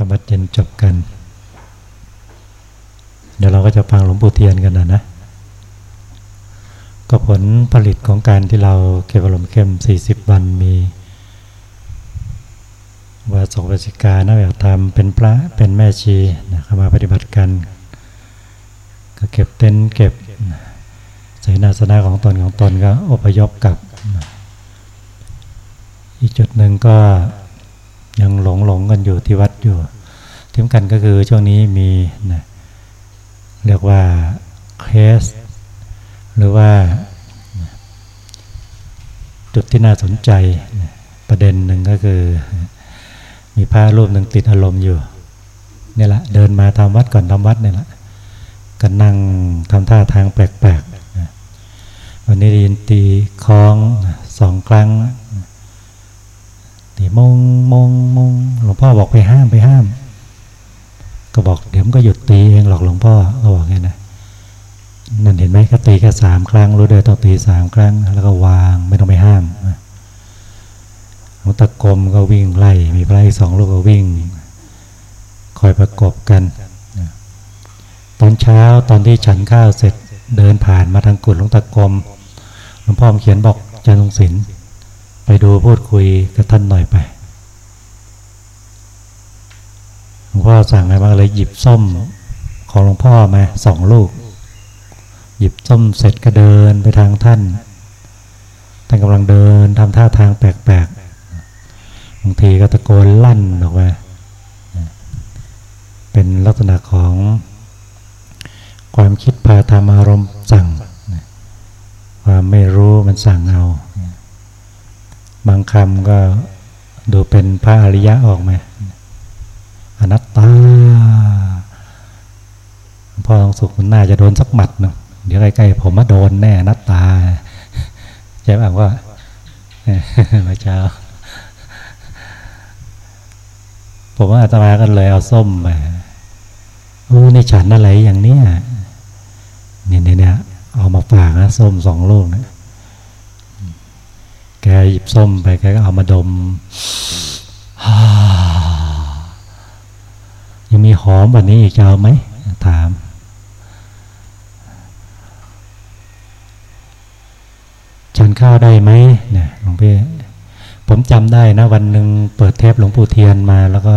ธรรมะเย็นจบกัน เดี๋ยวเราก็จะฟังหลวงปู่เทียนกันนะนะ ก็ผลผลิตของการที่เราเก็บอารมณ์เข้ม 40 วันมีวาสกวสิกานะแบบธรรมเป็นพระเป็นแม่ชีนะเข้ามาปฏิบัติกัน ก็เก็บเต็นเก็บเสนาสนะของตนของตนก็อพยพกลับ อีกจุดหนึ่งก็ ยังหลงหลงกันอยู่ที่วัดอยู่ที่สำคัญก็คือช่วงนี้มีนะเรียกว่าเคสหรือว่าจุดที่น่าสนใจประเด็นหนึ่งก็คือ มีพระรูปหนึ่งติดอารมณ์อยู่นี่แหละเดินมาทำวัดก่อนทำวัดนี่แหละก็นั่งทำท่าทางแปลกๆวันนี้ยินตีคล้องสองครั้ง ตีมองมองมองหลวงพ่อบอกไปห้ามไปห้าม ก็บอกเดี๋ยวมันก็หยุดตีเองหรอกหลวงพ่อก็บอกงี้นะนั่นเห็นไหมก็ตีแค่สามครั้งรู้ด้วยต้องตีสามครั้ง แล้วก็วางไม่ต้องไปห้ามหลวงตะกรมก็วิ่งไล่ มีพระอีกสองลูกก็วิ่ง คอยประกบกันตอนเช้าตอนที่ฉันข้าวเสร็จเดินผ่านมาทางกุฏหลวงตะกรมหลวงพ่อเขียนบอกจันทรงศิลป์ ไปดูพูดคุยกับท่านหน่อยไปหลวงพ่อสั่งอะไรมางเลยหยิบส้มของหลวงพ่อมาสองลูก หยิบส้มเสร็จก็เดินไปทางท่าน ท่านกำลังเดินทำท่าทางแปลกๆบางทีก็ตะโกนลั่นออกมาเป็นลักษณะของความคิดพาธรรมอารมณ์สั่ง ความไม่รู้มันสั่งเอา บางคำก็ดูเป็นพระอริยะออกไหมอนัตตาพ่อทองสุขน่าจะโดนสักหมัดเนาะเดี๋ยวใกล้ๆผมมาโดนแน่อนัตตาใช่ป่ะว่าพระเจ้าผมว่าอาตมากันเลยเอาส้มมาโอ้ในฉันอะไรอย่างเนี้ยเนี่ยเนี่ยเอามาฝากนะส้มสองลูกนะ แกหยิบส้มไปแกก็เอามาดมยังมีหอมแบบนี้อีกจะเอาไหมถาม ฉันข้าวได้ไหมเนี่ยหลวงพี่ผมจำได้นะ วันหนึ่งเปิดเทปหลวงปู่เทียนมาแล้วก็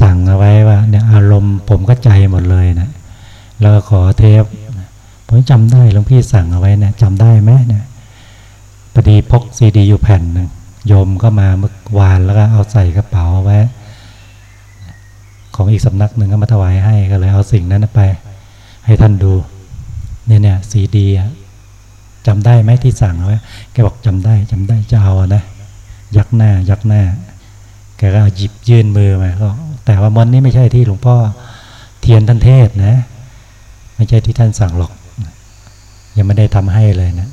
สั่งเอาไว้ว่าเนี่ยอารมณ์ผมก็ใจหมดเลยนะแล้วก็ขอเทป ผมจำได้หลวงพี่สั่งเอาไว้นะจำได้ไหมเนี่ย พอดีพกซีดีอยู่แผ่นหนึ่งโยมก็มาเมื่อวานแล้วก็เอาใส่กระเป๋าไว้ของอีกสำนักหนึ่งก็มาถวายให้ก็เลยเอาสิ่งนั้นไป ให้ท่านดู เนี่ยเนี่ยซีดีจำได้ไหมที่สั่งเอาไว้แกบอกจำได้จำได้จะเอานะยักหน้ายักหน้า แกก็หยิบยื่นมือมาก็แต่ว่ามันนี้ไม่ใช่ที่หลวงพ่อเทียนท่านเทศนะ ไม่ใช่ที่ท่านสั่งหรอก ยังไม่ได้ทำให้เลยนะ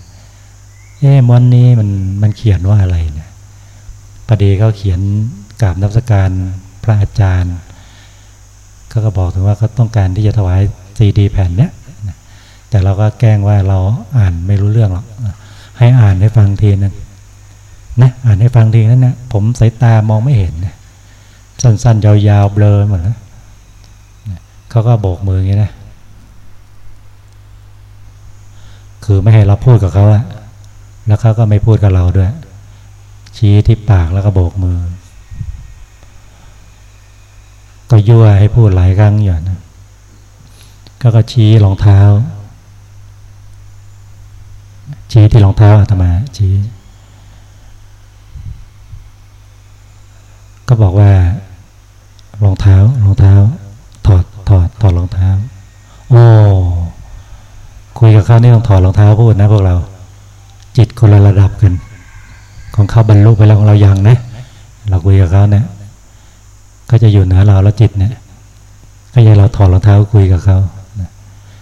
เอ๊มอนนี้มันมันเขียนว่าอะไรเนะประเดี๋ยวเขาเขียนกราบนับสการพระอาจารย์เขาก็บอกถึงว่าเขาต้องการที่จะถวายซีดีแผ่นเนี้ยแต่เราก็แกล้งว่าเราอ่านไม่รู้เรื่องหรอกให้อ่านให้ฟังทีนึงนะอ่านให้ฟังทีนั้นนะผมสายตามองไม่เห็นนะสั้นๆ ยาวๆเบลอหมดแล้วเขาก็โบกมืออย่างนี้นะ คือไม่ให้เราพูดกับเขาอะ แล้วเขาก็ไม่พูดกับเราด้วย ชี้ที่ปากแล้วก็โบกมือ ก็ยั่วให้พูดหลายครั้งอยู่นะก็ก็ชี้รองเท้า ชี้ที่รองเท้าอาตมาชี้ ก็บอกว่ารองเท้ารองเท้า ถอดถอดถอดรองเท้า โอ้คุยกับเขานี่ต้องถอดรองเท้าพูดนะพวกเรา จิตคนละระดับกัน ของเขาบรรลุไปแล้วของเรายังนะ เราคุยกับเขาเนี่ยก็จะอยู่เหนือเราแล้วจิตเนี่ยก็ยังเราถอดรองเท้าคุยกับเขา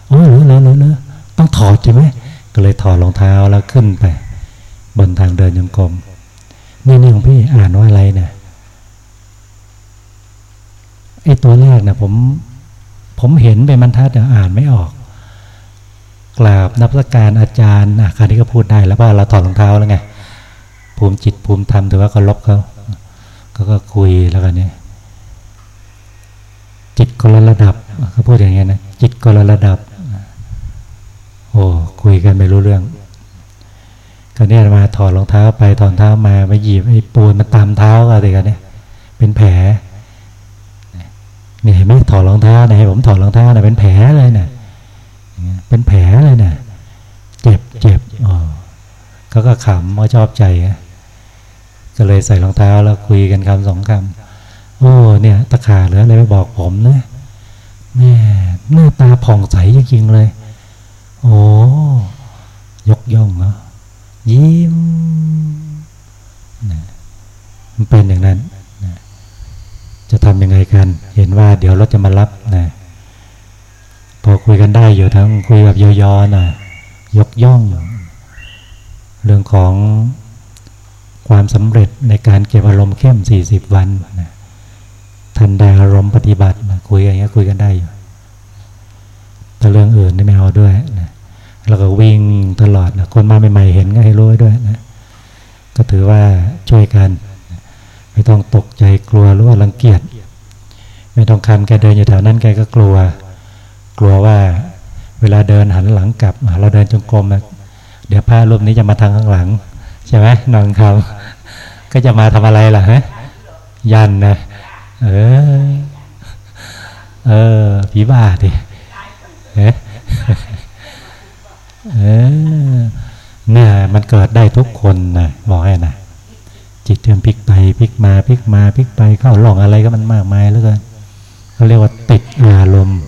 โอ้หรือหรือหรือต้องถอดใช่ไหมก็เลยถอดรองเท้าแล้วขึ้นไป บนทางเดินยังกรมนี่นี่ของพี่อ่านว่าอะไรเนี่ยไอ้ตัวแรกนะผม ผมเห็นเป็นบรรทัดแต่อ่านไม่ออก กราบนับสการอาจารย์อาคารนี้ก็พูดได้แล้วว่าเราถอดรองเท้าแล้วไงภูมิจิตภูมิธรรมถือว่าเคารพเขาก็ก็คุยแล้วกันเนี่ยจิตคนละระดับเขาพูดอย่างเงี้ยนะจิตคนละระดับ โอ้คุยกันไม่รู้เรื่องก็เนี่ยมาถอดรองเท้าไปถอดเท้ามาไปหยิบไอ้ปูนมาตามเท้าอะไรกันเนี่ยเป็นแผลเนี่ยเห็นไหมถอดรองเท้าเนี่ยให้ผมถอดรองเท้าเนี่ยเป็นแผลเลยเนี่ย เป็นแผลเลยเนี่ยเจ็บเจ็บอ๋อเขาก็ขำเขาชอบใจก็เลยใส่รองเท้าแล้วคุยกันคำสองคำโอ้เนี่ยตะขาเหลืออะไรไปบอกผมนะแม่หน้าตาผ่องใสจริงๆเลย โอ้ยกย่องเนาะยิ้มนะมันเป็นอย่างนั้นนะจะทำยังไงกัน เห็นว่าเดี๋ยวรถจะมารับนะพ อคุยกันได้อยู่ทั้งคุยแบบยอๆน่ะยกย่อง เรื่องของความสำเร็จในการเก็บอารมณ์เข้มสี่สิบวันนะทันได้อารมณ์ปฏิบัตินะคุยอย่างเงี้ยคุยกันได้อยู่แต่เรื่องอื่นนี่ไม่เอาด้วยนะแล้วก็วิ่งตลอดนะคนมาใหม่ๆเห็นก็ให้รู้ด้วยนะก็ถือว่าช่วยกันไม่ต้องตกใจกลัวหรือว่ารังเกียจ ไม่ต้องคำแกเดินอยู่แถวนั้นแกก็กลัว กลัวว่าเวลาเดินหันหลังกลับเราเดินจงกรมเดี๋ยวผ้ารูปนี้จะมาทางข้างหลัง ใช่ไหมนองคำก็จะมาทำอะไรล่ะฮะยันนะเออเออผีบ้าดิเออเนี่ยมันเกิดได้ทุกคนนะบอกให้นะจิตเทียมพลิกไปพลิกมาพลิกมาพลิกไปเข้าหลงอะไรก็มันมากมายแล้วกันเขาเรียกว่าติดอารมณ์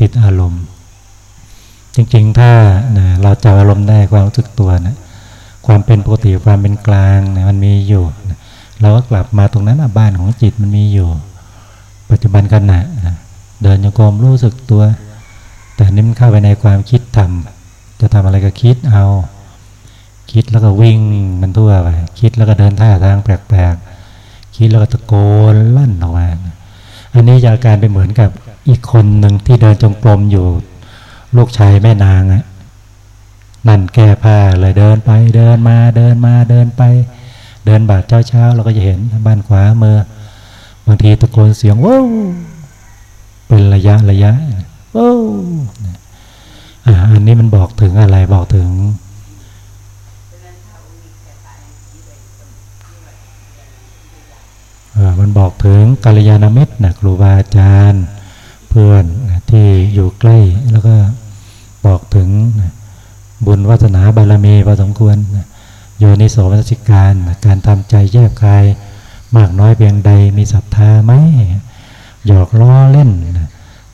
ติดอารมณ์ จริงๆ ถ้านะเราจับอารมณ์ได้ความรู้สึกตัวนะความเป็นปกติความเป็นกลางนะมันมีอยู่นะเราก็กลับมาตรงนั้นบ้านของจิตมันมีอยู่ ปัจจุบันขณะนะเดินโยกมรู้สึกตัว แต่นี่มเข้าไปในความคิดทำจะทำอะไรก็คิดเอา คิดแล้วก็วิ่งมันทั่วไปคิดแล้วก็เดินท่าทางแปลกๆคิดแล้วก็ตะโกนลั่นออกมาอันนี้จะการเป็นเหมือนกับ อีกคนหนึ่งที่เดินจงกรมอยู่ ลูกชายแม่นางอะนั่นแก้ผ้าเลยเดินไปเดินมาเดินมาเดินไป เดินบาดเช้าเช้าเราก็จะเห็นบ้านขวามือบางทีตะโกนเสียงว้าวเป็นระยะระยะว้าวอันนี้มันบอกถึงอะไรบอกถึงมันบอกถึงกัลยาณมิตรนะครูบาอาจารย์ เพื่อนที่อยู่ใกล้แล้วก็บอกถึงบุญวัฒนาบารมีพอสมควรโยนิโสวัชิการนการทำใจแยบคาย มากน้อยเพียงใดมีศรัทธาไหมหยอกล้อเล่น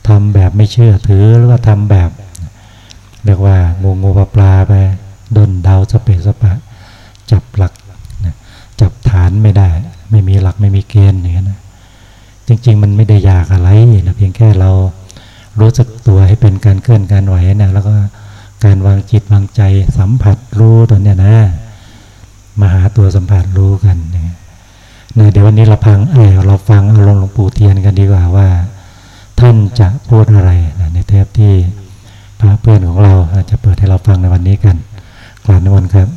ทำแบบไม่เชื่อถือหรือว่าทำแบบเรียกว่างูงูปลาปลาไปดนดาวสเปสปะ จับหลักจับฐานไม่ได้ ไม่มีหลักไม่มีเกณฑ์อย่างนี้นะ จริง ๆ มันไม่ได้ยากอะไรนะเพียงแค่เรารู้สึกตัวให้เป็นการเคลื่อนการไหวนะแล้วก็การวางจิตวางใจสัมผัสรู้ตัวเนี้ยนะมาหาตัวสัมผัสรู้กันนะเดี๋ยววันนี้เราพังเออเราฟังอารมณ์หลวงปู่เทียนกันดีกว่าว่า ท่านจะพูดอะไรนะในเทปที่พระเพื่อนของเราจะเปิดให้เราฟังในวันนี้กันกราบนิมนต์ครับ